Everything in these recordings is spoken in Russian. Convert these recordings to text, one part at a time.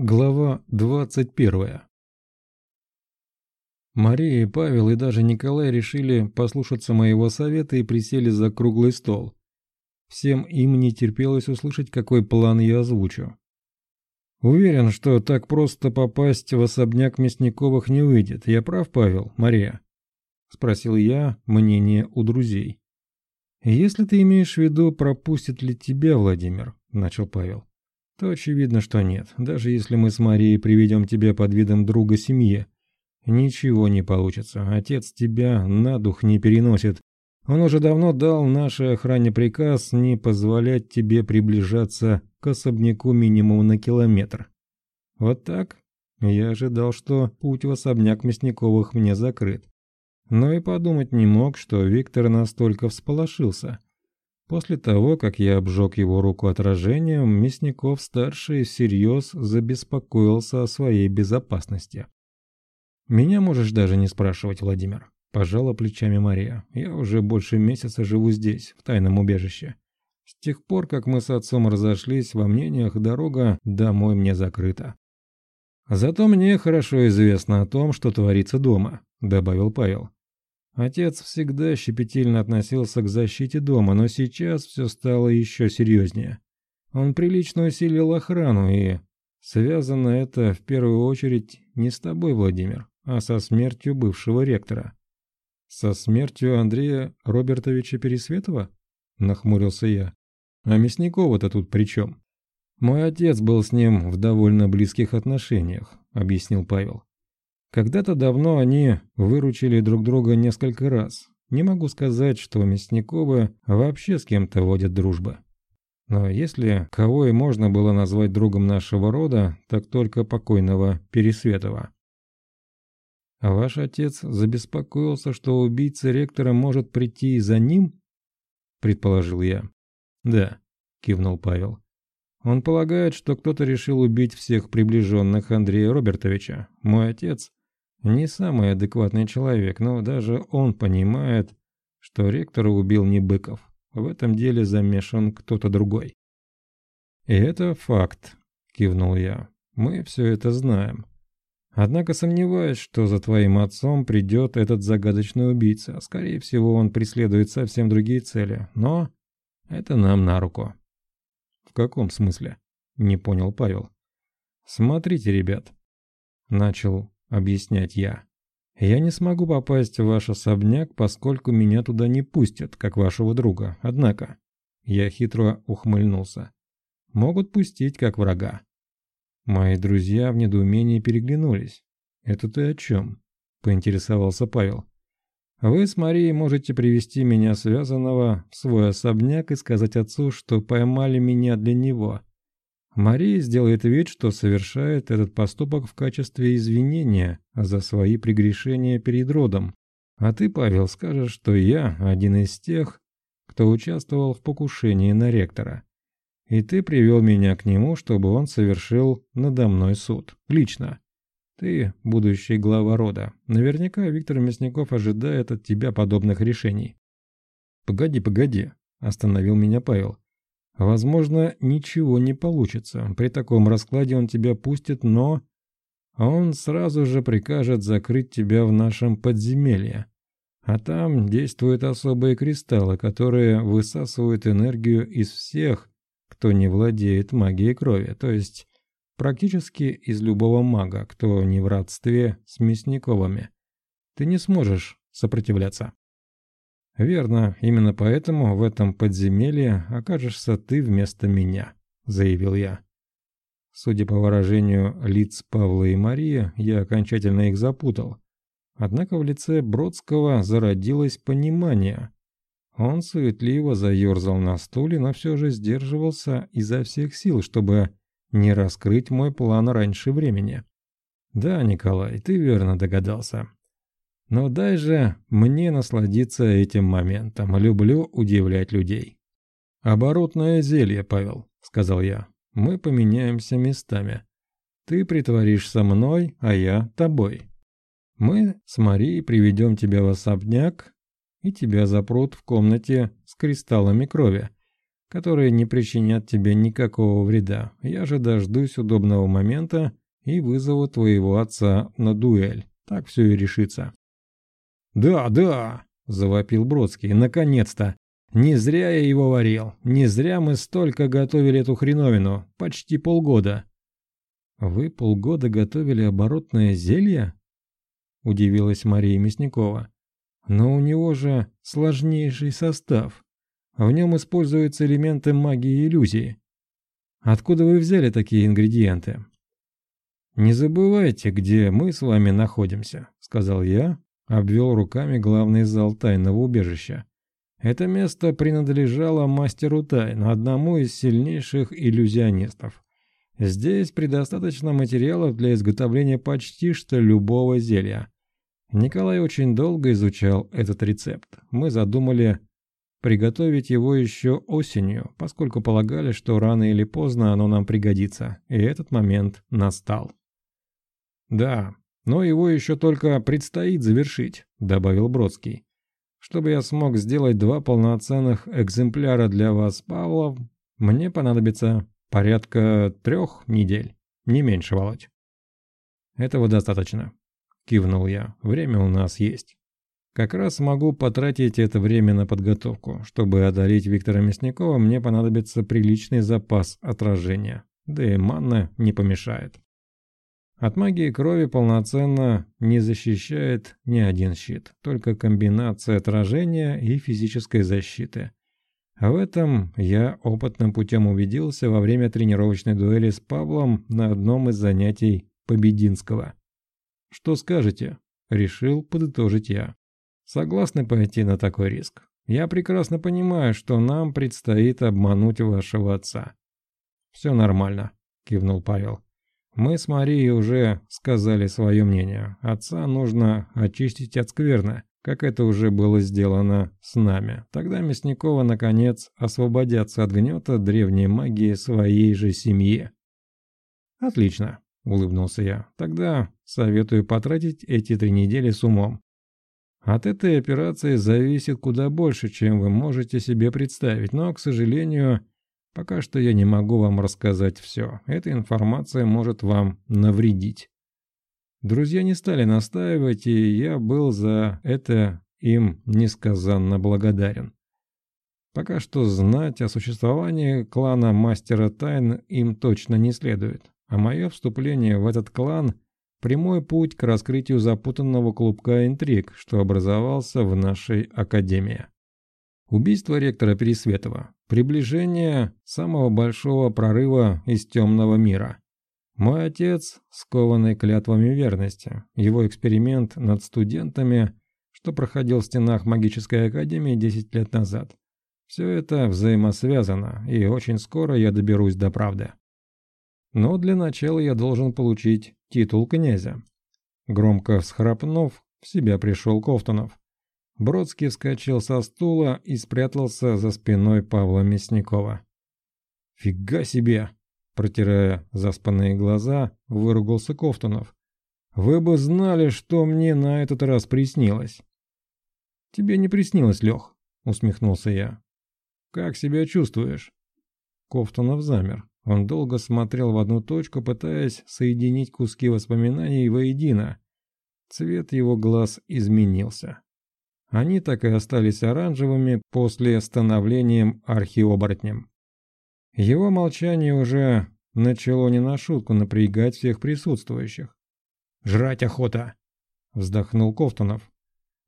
Глава двадцать первая Мария и Павел и даже Николай решили послушаться моего совета и присели за круглый стол. Всем им не терпелось услышать, какой план я озвучу. Уверен, что так просто попасть в особняк Мясниковых не выйдет. Я прав, Павел, Мария? Спросил я мнение у друзей. Если ты имеешь в виду, пропустит ли тебя Владимир, начал Павел то очевидно, что нет. Даже если мы с Марией приведем тебя под видом друга семьи, ничего не получится. Отец тебя на дух не переносит. Он уже давно дал нашей охране приказ не позволять тебе приближаться к особняку минимум на километр. Вот так? Я ожидал, что путь в особняк Мясниковых мне закрыт. Но и подумать не мог, что Виктор настолько всполошился. После того, как я обжег его руку отражением, Мясников-старший всерьез забеспокоился о своей безопасности. «Меня можешь даже не спрашивать, Владимир», – пожала плечами Мария. «Я уже больше месяца живу здесь, в тайном убежище. С тех пор, как мы с отцом разошлись, во мнениях дорога домой мне закрыта». «Зато мне хорошо известно о том, что творится дома», – добавил Павел. Отец всегда щепетильно относился к защите дома, но сейчас все стало еще серьезнее. Он прилично усилил охрану, и связано это в первую очередь не с тобой, Владимир, а со смертью бывшего ректора. «Со смертью Андрея Робертовича Пересветова?» – нахмурился я. «А Мясникова-то тут при чем?» «Мой отец был с ним в довольно близких отношениях», – объяснил Павел. Когда-то давно они выручили друг друга несколько раз. Не могу сказать, что Мясниковы вообще с кем-то водят дружбы. Но если кого и можно было назвать другом нашего рода, так только покойного Пересветова. Ваш отец забеспокоился, что убийца ректора может прийти за ним? Предположил я. Да, кивнул Павел. Он полагает, что кто-то решил убить всех приближенных Андрея Робертовича. Мой отец не самый адекватный человек, но даже он понимает, что ректора убил не Быков. В этом деле замешан кто-то другой. «И это факт», — кивнул я. «Мы все это знаем. Однако сомневаюсь, что за твоим отцом придет этот загадочный убийца. Скорее всего, он преследует совсем другие цели. Но это нам на руку». «В каком смысле?» — не понял Павел. «Смотрите, ребят», — начал объяснять я. Я не смогу попасть в ваш особняк, поскольку меня туда не пустят, как вашего друга. Однако, я хитро ухмыльнулся. Могут пустить, как врага. Мои друзья в недоумении переглянулись. «Это ты о чем?» – поинтересовался Павел. «Вы с Марией можете привести меня связанного в свой особняк и сказать отцу, что поймали меня для него. Мария сделает вид, что совершает этот поступок в качестве извинения за свои прегрешения перед родом. А ты, Павел, скажешь, что я один из тех, кто участвовал в покушении на ректора. И ты привел меня к нему, чтобы он совершил надо мной суд. Лично. Ты будущий глава рода. Наверняка Виктор Мясников ожидает от тебя подобных решений. «Погоди, погоди», – остановил меня Павел. Возможно, ничего не получится. При таком раскладе он тебя пустит, но... Он сразу же прикажет закрыть тебя в нашем подземелье. А там действуют особые кристаллы, которые высасывают энергию из всех, кто не владеет магией крови, то есть практически из любого мага, кто не в родстве с Мясниковыми. Ты не сможешь сопротивляться. «Верно, именно поэтому в этом подземелье окажешься ты вместо меня», — заявил я. Судя по выражению лиц Павла и Марии, я окончательно их запутал. Однако в лице Бродского зародилось понимание. Он суетливо заерзал на стуле, но все же сдерживался изо всех сил, чтобы не раскрыть мой план раньше времени. «Да, Николай, ты верно догадался. Но дай же мне насладиться этим моментом. Люблю удивлять людей. «Оборотное зелье, Павел», — сказал я. «Мы поменяемся местами. Ты притворишься мной, а я тобой. Мы с Марией приведем тебя в особняк, и тебя запрут в комнате с кристаллами крови. которые не причинят тебе никакого вреда. Я же дождусь удобного момента и вызову твоего отца на дуэль. Так все и решится». «Да, да!» – завопил Бродский. «Наконец-то! Не зря я его варил. Не зря мы столько готовили эту хреновину. Почти полгода». «Вы полгода готовили оборотное зелье?» – удивилась Мария Мясникова. «Но у него же сложнейший состав. В нем используются элементы магии и иллюзии. Откуда вы взяли такие ингредиенты?» «Не забывайте, где мы с вами находимся», — сказал я, обвел руками главный зал тайного убежища. Это место принадлежало мастеру тайн, одному из сильнейших иллюзионистов. Здесь предостаточно материалов для изготовления почти что любого зелья. Николай очень долго изучал этот рецепт. Мы задумали приготовить его еще осенью, поскольку полагали, что рано или поздно оно нам пригодится, и этот момент настал. «Да, но его еще только предстоит завершить», — добавил Бродский. «Чтобы я смог сделать два полноценных экземпляра для вас, Павлов, мне понадобится порядка трех недель, не меньше, Володь». «Этого достаточно», — кивнул я. «Время у нас есть». Как раз могу потратить это время на подготовку. Чтобы одарить Виктора Мясникова, мне понадобится приличный запас отражения. Да и манна не помешает. От магии крови полноценно не защищает ни один щит, только комбинация отражения и физической защиты. А в этом я опытным путем убедился во время тренировочной дуэли с Павлом на одном из занятий Побединского. «Что скажете?» – решил подытожить я. «Согласны пойти на такой риск? Я прекрасно понимаю, что нам предстоит обмануть вашего отца». «Все нормально», – кивнул Павел. Мы с Марией уже сказали свое мнение. Отца нужно очистить от скверны, как это уже было сделано с нами. Тогда Мясникова, наконец, освободятся от гнета древней магии своей же семьи. «Отлично», — улыбнулся я. «Тогда советую потратить эти три недели с умом. От этой операции зависит куда больше, чем вы можете себе представить, но, к сожалению, Пока что я не могу вам рассказать все. Эта информация может вам навредить. Друзья не стали настаивать, и я был за это им несказанно благодарен. Пока что знать о существовании клана Мастера Тайн им точно не следует, а мое вступление в этот клан – прямой путь к раскрытию запутанного клубка интриг, что образовался в нашей академии. Убийство ректора Пересветова. Приближение самого большого прорыва из темного мира. Мой отец, скованный клятвами верности. Его эксперимент над студентами, что проходил в стенах магической академии 10 лет назад. Все это взаимосвязано, и очень скоро я доберусь до правды. Но для начала я должен получить титул князя. Громко всхрапнув, в себя пришел Ковтунов. Бродский вскочил со стула и спрятался за спиной Павла Мясникова. «Фига себе!» – протирая заспанные глаза, выругался Ковтунов. «Вы бы знали, что мне на этот раз приснилось!» «Тебе не приснилось, Лех», – усмехнулся я. «Как себя чувствуешь?» Ковтунов замер. Он долго смотрел в одну точку, пытаясь соединить куски воспоминаний воедино. Цвет его глаз изменился. Они так и остались оранжевыми после становлением архиоборотнем. Его молчание уже начало не на шутку напрягать всех присутствующих. «Жрать охота!» – вздохнул Ковтунов.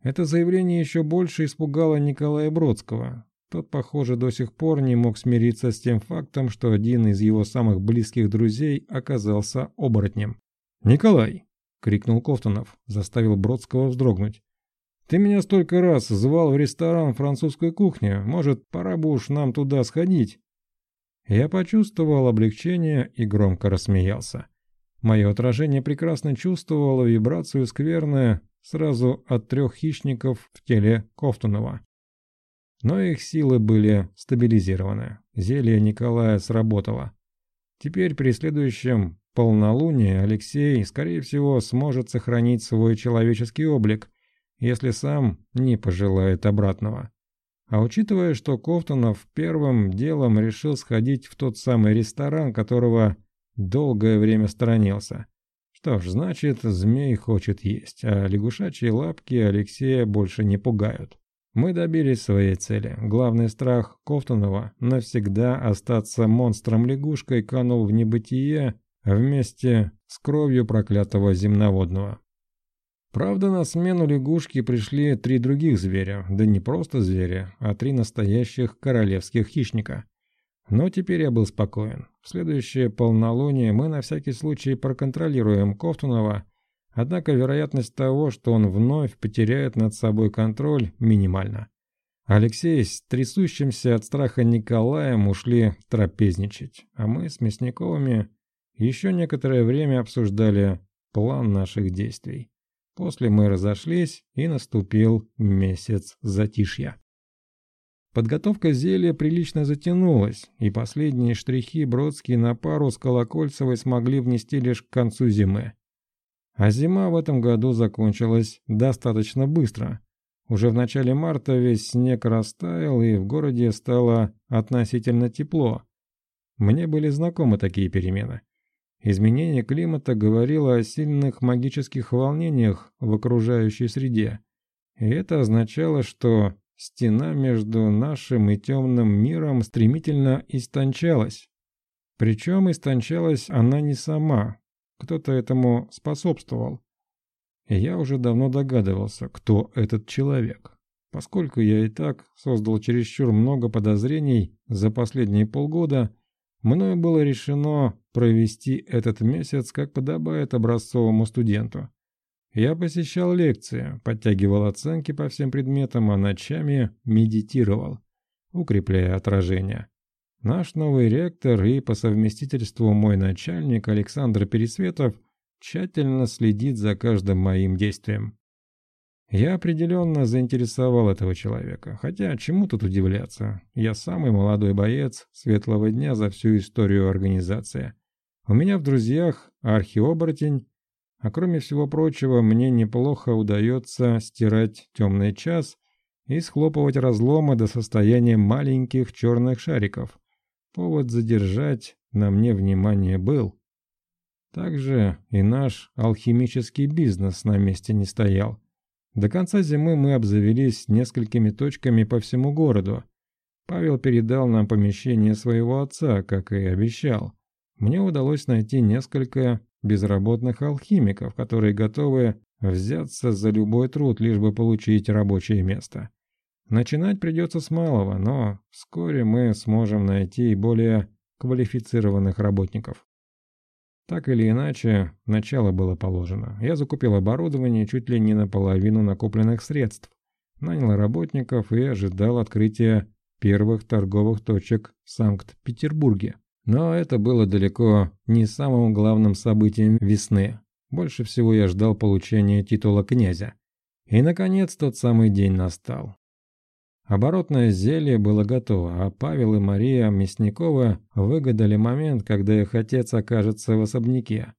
Это заявление еще больше испугало Николая Бродского. Тот, похоже, до сих пор не мог смириться с тем фактом, что один из его самых близких друзей оказался оборотнем. «Николай!» – крикнул Ковтунов, заставил Бродского вздрогнуть. Ты меня столько раз звал в ресторан французской кухни, может, пора бы уж нам туда сходить?» Я почувствовал облегчение и громко рассмеялся. Мое отражение прекрасно чувствовало вибрацию скверная сразу от трех хищников в теле Кофтунова. Но их силы были стабилизированы. Зелье Николая сработало. Теперь при следующем полнолунии Алексей, скорее всего, сможет сохранить свой человеческий облик – если сам не пожелает обратного. А учитывая, что Кофтонов первым делом решил сходить в тот самый ресторан, которого долгое время сторонился. Что ж, значит, змей хочет есть, а лягушачьи лапки Алексея больше не пугают. Мы добились своей цели. Главный страх Кофтонова навсегда остаться монстром-лягушкой канул в небытие вместе с кровью проклятого земноводного. Правда, на смену лягушки пришли три других зверя, да не просто зверя, а три настоящих королевских хищника. Но теперь я был спокоен. В следующее полнолуние мы на всякий случай проконтролируем Кофтунова, однако вероятность того, что он вновь потеряет над собой контроль, минимальна. Алексей с трясущимся от страха Николаем ушли трапезничать, а мы с Мясниковыми еще некоторое время обсуждали план наших действий. После мы разошлись, и наступил месяц затишья. Подготовка зелья прилично затянулась, и последние штрихи Бродские на пару с Колокольцевой смогли внести лишь к концу зимы. А зима в этом году закончилась достаточно быстро. Уже в начале марта весь снег растаял, и в городе стало относительно тепло. Мне были знакомы такие перемены. Изменение климата говорило о сильных магических волнениях в окружающей среде. И это означало, что стена между нашим и темным миром стремительно истончалась. Причем истончалась она не сама, кто-то этому способствовал. И я уже давно догадывался, кто этот человек. Поскольку я и так создал чересчур много подозрений за последние полгода, мною было решено провести этот месяц, как подобает образцовому студенту. Я посещал лекции, подтягивал оценки по всем предметам, а ночами медитировал, укрепляя отражение. Наш новый ректор и по совместительству мой начальник Александр Пересветов тщательно следит за каждым моим действием. Я определенно заинтересовал этого человека, хотя чему тут удивляться, я самый молодой боец светлого дня за всю историю организации. У меня в друзьях архиоборотень, а кроме всего прочего, мне неплохо удается стирать темный час и схлопывать разломы до состояния маленьких черных шариков. Повод задержать на мне внимание был. Также и наш алхимический бизнес на месте не стоял. До конца зимы мы обзавелись несколькими точками по всему городу. Павел передал нам помещение своего отца, как и обещал мне удалось найти несколько безработных алхимиков, которые готовы взяться за любой труд, лишь бы получить рабочее место. Начинать придется с малого, но вскоре мы сможем найти более квалифицированных работников. Так или иначе, начало было положено. Я закупил оборудование чуть ли не наполовину накопленных средств, нанял работников и ожидал открытия первых торговых точек в Санкт-Петербурге. Но это было далеко не самым главным событием весны. Больше всего я ждал получения титула князя. И, наконец, тот самый день настал. Оборотное зелье было готово, а Павел и Мария Мясникова выгадали момент, когда их отец окажется в особняке.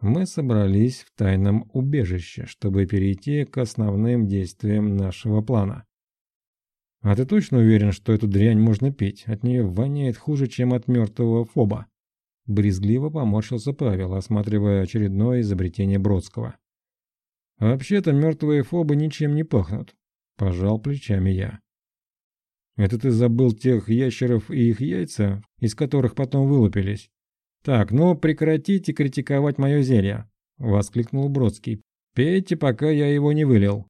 Мы собрались в тайном убежище, чтобы перейти к основным действиям нашего плана. «А ты точно уверен, что эту дрянь можно пить? От нее воняет хуже, чем от мертвого фоба». Брезгливо поморщился Павел, осматривая очередное изобретение Бродского. «Вообще-то мертвые фобы ничем не пахнут», – пожал плечами я. «Это ты забыл тех ящеров и их яйца, из которых потом вылупились?» «Так, ну прекратите критиковать мое зелье», – воскликнул Бродский. «Пейте, пока я его не вылил».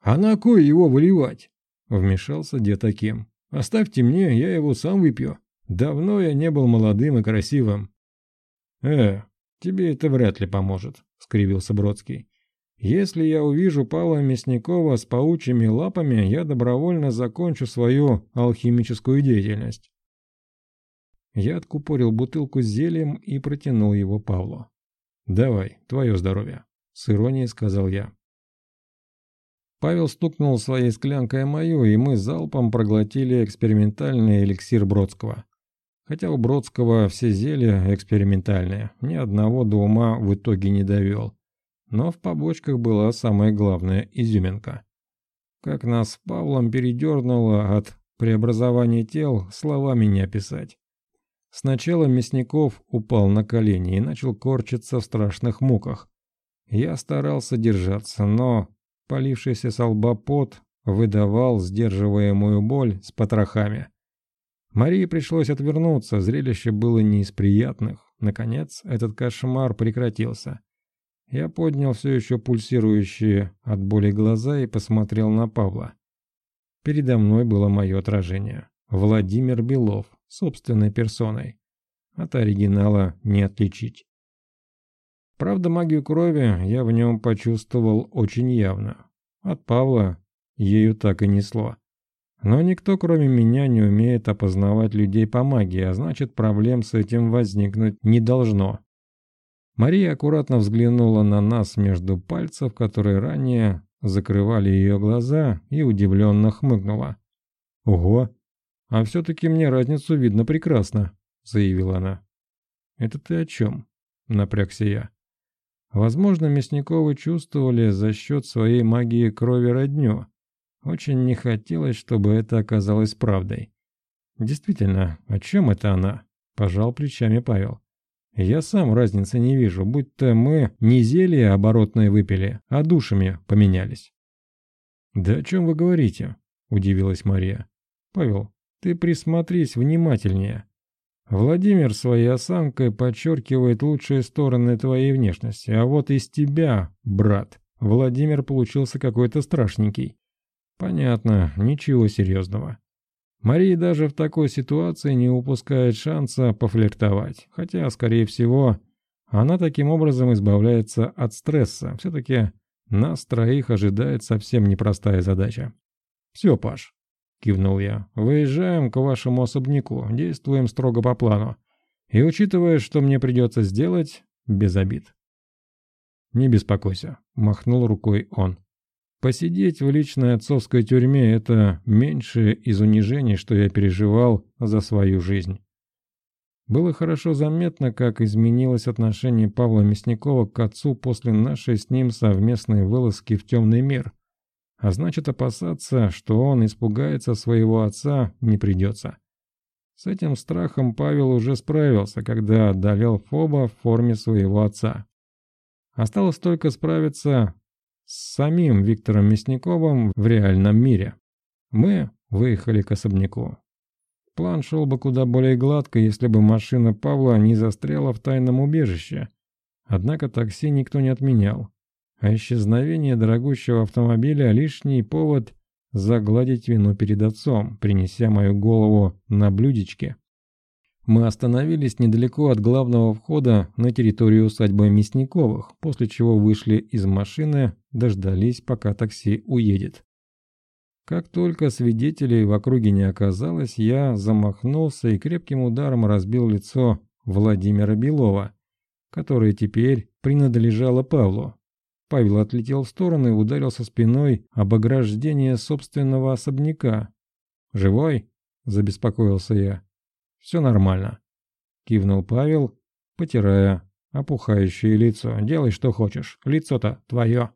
«А на кой его выливать?» Вмешался дед Аким. «Оставьте мне, я его сам выпью. Давно я не был молодым и красивым». «Э, тебе это вряд ли поможет», — скривился Бродский. «Если я увижу Павла Мясникова с паучьими лапами, я добровольно закончу свою алхимическую деятельность». Я откупорил бутылку с зельем и протянул его Павлу. «Давай, твое здоровье», — с иронией сказал я. Павел стукнул своей склянкой мою, и мы залпом проглотили экспериментальный эликсир Бродского. Хотя у Бродского все зелья экспериментальные, ни одного до ума в итоге не довел. Но в побочках была самая главная изюминка. Как нас с Павлом передернуло от преобразования тел, словами не описать. Сначала Мясников упал на колени и начал корчиться в страшных муках. Я старался держаться, но полившийся с лба пот выдавал сдерживаемую боль с потрохами. Марии пришлось отвернуться, зрелище было не из приятных. Наконец, этот кошмар прекратился. Я поднял все еще пульсирующие от боли глаза и посмотрел на Павла. Передо мной было мое отражение. Владимир Белов, собственной персоной. От оригинала не отличить. Правда, магию крови я в нем почувствовал очень явно. От Павла ею так и несло. Но никто, кроме меня, не умеет опознавать людей по магии, а значит, проблем с этим возникнуть не должно. Мария аккуратно взглянула на нас между пальцев, которые ранее закрывали ее глаза, и удивленно хмыкнула. «Ого! А все-таки мне разницу видно прекрасно», — заявила она. «Это ты о чем?» — напрягся я. Возможно, Мясниковы чувствовали за счет своей магии крови родню. Очень не хотелось, чтобы это оказалось правдой. «Действительно, о чем это она?» – пожал плечами Павел. «Я сам разницы не вижу, будто мы не зелье оборотное выпили, а душами поменялись». «Да о чем вы говорите?» – удивилась Мария. «Павел, ты присмотрись внимательнее. Владимир своей осанкой подчеркивает лучшие стороны твоей внешности, а вот из тебя, брат, Владимир получился какой-то страшненький. Понятно, ничего серьезного. Мария даже в такой ситуации не упускает шанса пофлиртовать, хотя, скорее всего, она таким образом избавляется от стресса. Все-таки нас троих ожидает совсем непростая задача. Все, Паш, кивнул я. «Выезжаем к вашему особняку, действуем строго по плану. И учитывая, что мне придется сделать, без обид». «Не беспокойся», — махнул рукой он. «Посидеть в личной отцовской тюрьме — это меньшее из унижений, что я переживал за свою жизнь». Было хорошо заметно, как изменилось отношение Павла Мясникова к отцу после нашей с ним совместной вылазки в темный мир — а значит опасаться, что он испугается своего отца, не придется. С этим страхом Павел уже справился, когда одолел Фоба в форме своего отца. Осталось только справиться с самим Виктором Мясниковым в реальном мире. Мы выехали к особняку. План шел бы куда более гладко, если бы машина Павла не застряла в тайном убежище. Однако такси никто не отменял а исчезновение дорогущего автомобиля – лишний повод загладить вину перед отцом, принеся мою голову на блюдечке. Мы остановились недалеко от главного входа на территорию усадьбы Мясниковых, после чего вышли из машины, дождались, пока такси уедет. Как только свидетелей в округе не оказалось, я замахнулся и крепким ударом разбил лицо Владимира Белова, которое теперь принадлежало Павлу. Павел отлетел в сторону и ударился спиной об ограждение собственного особняка. «Живой?» – забеспокоился я. «Все нормально», – кивнул Павел, потирая опухающее лицо. «Делай, что хочешь. Лицо-то твое».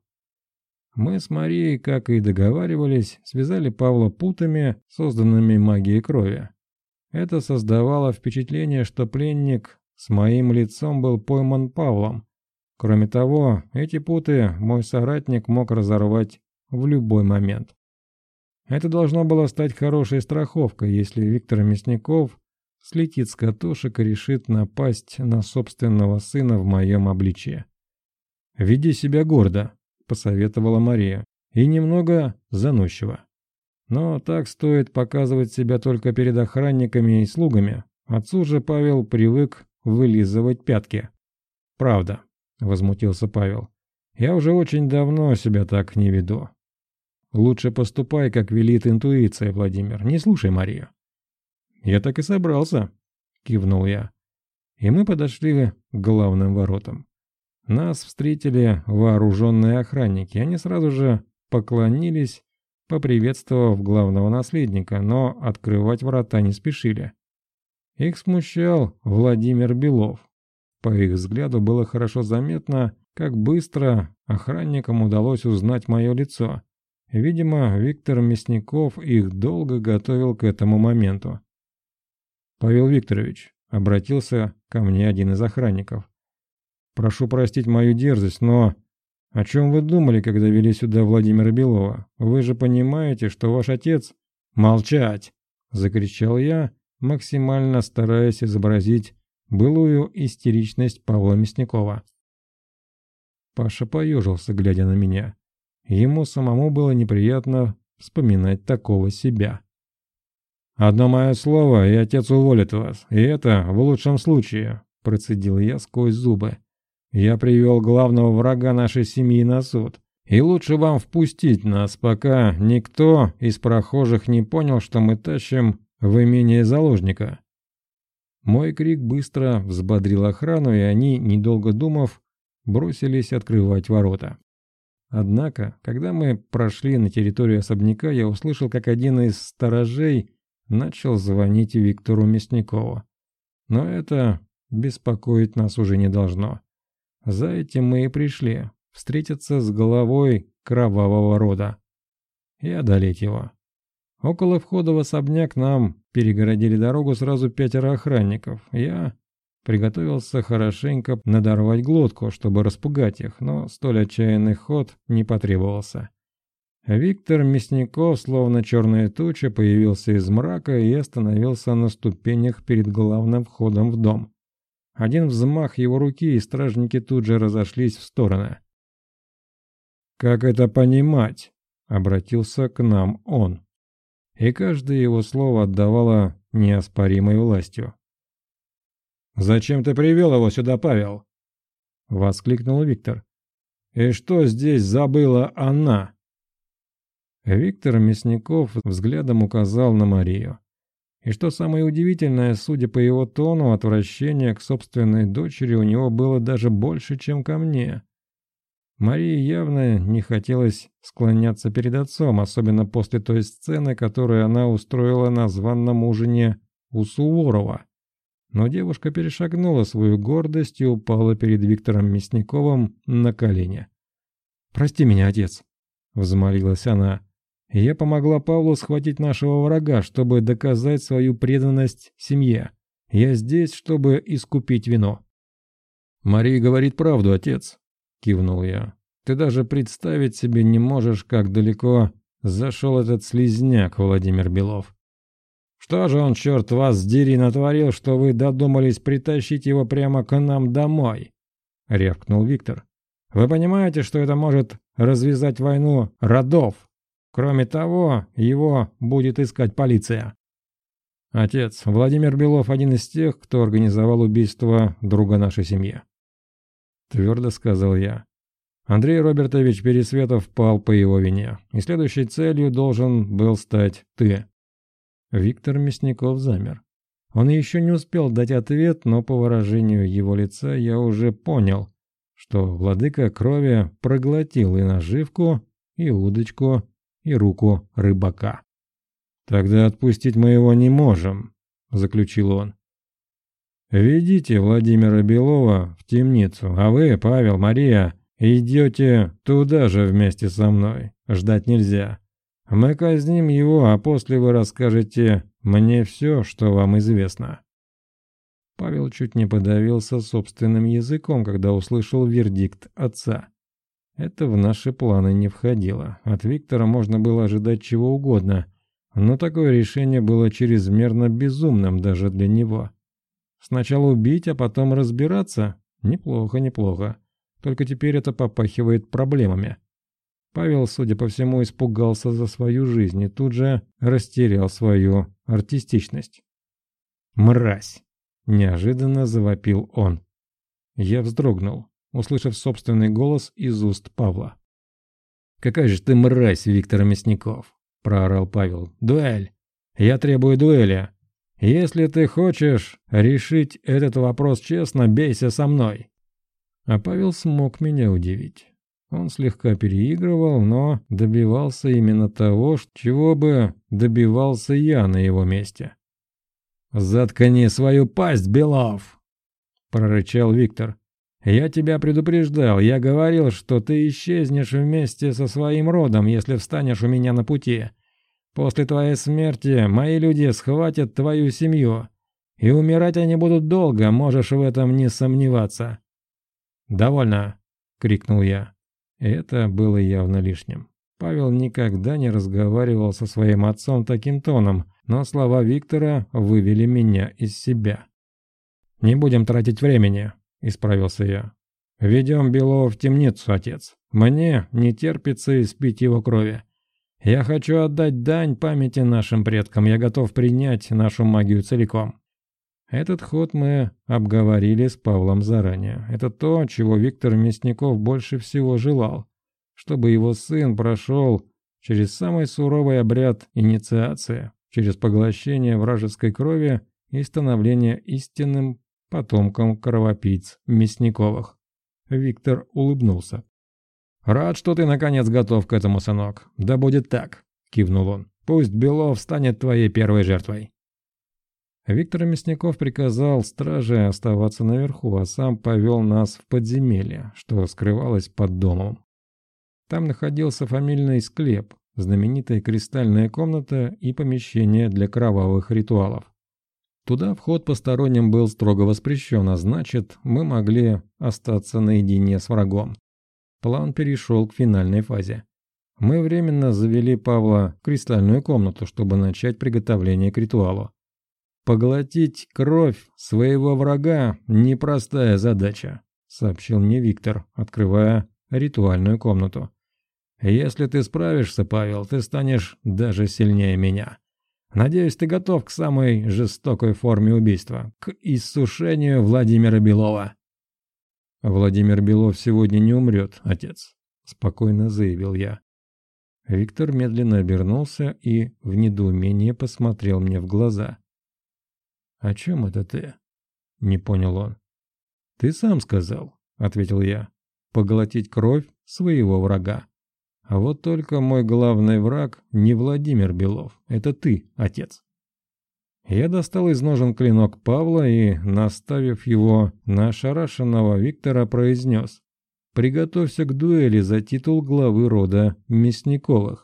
Мы с Марией, как и договаривались, связали Павла путами, созданными магией крови. Это создавало впечатление, что пленник с моим лицом был пойман Павлом, Кроме того, эти путы мой соратник мог разорвать в любой момент. Это должно было стать хорошей страховкой, если Виктор Мясников слетит с катушек и решит напасть на собственного сына в моем обличье. «Веди себя гордо», — посоветовала Мария, — «и немного заносчиво. Но так стоит показывать себя только перед охранниками и слугами. Отцу же Павел привык вылизывать пятки. Правда. — возмутился Павел. «Я уже очень давно себя так не веду. Лучше поступай, как велит интуиция, Владимир, не слушай Марию». «Я так и собрался», — кивнул я. И мы подошли к главным воротам. Нас встретили вооруженные охранники. Они сразу же поклонились, поприветствовав главного наследника, но открывать врата не спешили. Их смущал Владимир Белов, по их взгляду было хорошо заметно, как быстро охранникам удалось узнать мое лицо. Видимо, Виктор Мясников их долго готовил к этому моменту. «Павел Викторович», — обратился ко мне один из охранников. «Прошу простить мою дерзость, но о чем вы думали, когда вели сюда Владимира Белова? Вы же понимаете, что ваш отец...» «Молчать!» — закричал я, максимально стараясь изобразить былую истеричность Павла Мясникова. Паша поежился, глядя на меня. Ему самому было неприятно вспоминать такого себя. «Одно мое слово, и отец уволит вас, и это в лучшем случае», – процедил я сквозь зубы. «Я привел главного врага нашей семьи на суд, и лучше вам впустить нас, пока никто из прохожих не понял, что мы тащим в имение заложника». Мой крик быстро взбодрил охрану, и они, недолго думав, бросились открывать ворота. Однако, когда мы прошли на территорию особняка, я услышал, как один из сторожей начал звонить Виктору Мясникову. Но это беспокоить нас уже не должно. За этим мы и пришли, встретиться с головой кровавого рода и одолеть его. Около входа в особняк нам перегородили дорогу сразу пятеро охранников. Я Приготовился хорошенько надорвать глотку, чтобы распугать их, но столь отчаянный ход не потребовался. Виктор Мясников, словно черная туча, появился из мрака и остановился на ступенях перед главным входом в дом. Один взмах его руки, и стражники тут же разошлись в стороны. «Как это понимать?» — обратился к нам он. И каждое его слово отдавало неоспоримой властью. «Зачем ты привел его сюда, Павел?» — воскликнул Виктор. «И что здесь забыла она?» Виктор Мясников взглядом указал на Марию. И что самое удивительное, судя по его тону, отвращение к собственной дочери у него было даже больше, чем ко мне. Марии явно не хотелось склоняться перед отцом, особенно после той сцены, которую она устроила на званном ужине у Суворова. Но девушка перешагнула свою гордость и упала перед Виктором Мясниковым на колени. «Прости меня, отец», — взмолилась она. «Я помогла Павлу схватить нашего врага, чтобы доказать свою преданность семье. Я здесь, чтобы искупить вину». «Мария говорит правду, отец», — кивнул я. «Ты даже представить себе не можешь, как далеко зашел этот слизняк Владимир Белов». Что же он, черт вас, дери, натворил, что вы додумались притащить его прямо к нам домой?» — рявкнул Виктор. «Вы понимаете, что это может развязать войну родов? Кроме того, его будет искать полиция». «Отец, Владимир Белов один из тех, кто организовал убийство друга нашей семьи», — твердо сказал я. Андрей Робертович Пересветов пал по его вине, и следующей целью должен был стать ты. Виктор Мясников замер. Он еще не успел дать ответ, но по выражению его лица я уже понял, что владыка крови проглотил и наживку, и удочку, и руку рыбака. «Тогда отпустить мы его не можем», — заключил он. «Ведите Владимира Белова в темницу, а вы, Павел, Мария, идете туда же вместе со мной. Ждать нельзя. Мы казним его, а после вы расскажете мне все, что вам известно». Павел чуть не подавился собственным языком, когда услышал вердикт отца. Это в наши планы не входило. От Виктора можно было ожидать чего угодно, но такое решение было чрезмерно безумным даже для него. Сначала убить, а потом разбираться? Неплохо, неплохо. Только теперь это попахивает проблемами. Павел, судя по всему, испугался за свою жизнь и тут же растерял свою артистичность. «Мразь!» – неожиданно завопил он. Я вздрогнул, услышав собственный голос из уст Павла. «Какая же ты мразь, Виктор Мясников!» – проорал Павел. «Дуэль! Я требую дуэли! Если ты хочешь решить этот вопрос честно, бейся со мной!» А Павел смог меня удивить. Он слегка переигрывал, но добивался именно того, чего бы добивался я на его месте. «Заткни свою пасть, Белов!» – прорычал Виктор. Я тебя предупреждал, я говорил, что ты исчезнешь вместе со своим родом, если встанешь у меня на пути. После твоей смерти мои люди схватят твою семью, и умирать они будут долго, можешь в этом не сомневаться». «Довольно!» — крикнул я. Это было явно лишним. Павел никогда не разговаривал со своим отцом таким тоном, но слова Виктора вывели меня из себя. «Не будем тратить времени», — исправился я. «Ведем Белова в темницу, отец. Мне не терпится испить его крови. Я хочу отдать дань памяти нашим предкам, я готов принять нашу магию целиком». Этот ход мы обговорили с Павлом заранее. Это то, чего Виктор Мясников больше всего желал. Чтобы его сын прошел через самый суровый обряд инициации, через поглощение вражеской крови и становление истинным потомком кровопийц Мясниковых. Виктор улыбнулся. «Рад, что ты наконец готов к этому, сынок. Да будет так», — кивнул он. «Пусть Белов станет твоей первой жертвой». Виктор Мясников приказал страже оставаться наверху, а сам повел нас в подземелье, что скрывалось под домом. Там находился фамильный склеп, знаменитая кристальная комната и помещение для кровавых ритуалов. Туда вход посторонним был строго воспрещен, а значит, мы могли остаться наедине с врагом. План перешел к финальной фазе. Мы временно завели Павла в кристальную комнату, чтобы начать приготовление к ритуалу. Поглотить кровь своего врага – непростая задача, сообщил мне Виктор, открывая ритуальную комнату. Если ты справишься, Павел, ты станешь даже сильнее меня. Надеюсь, ты готов к самой жестокой форме убийства, к иссушению Владимира Белова». «Владимир Белов сегодня не умрет, отец», — спокойно заявил я. Виктор медленно обернулся и в недоумении посмотрел мне в глаза. «О чем это ты?» — не понял он. «Ты сам сказал», — ответил я, — «поглотить кровь своего врага». А вот только мой главный враг не Владимир Белов, это ты, отец. Я достал из ножен клинок Павла и, наставив его на ошарашенного Виктора, произнес «Приготовься к дуэли за титул главы рода Мясниковых».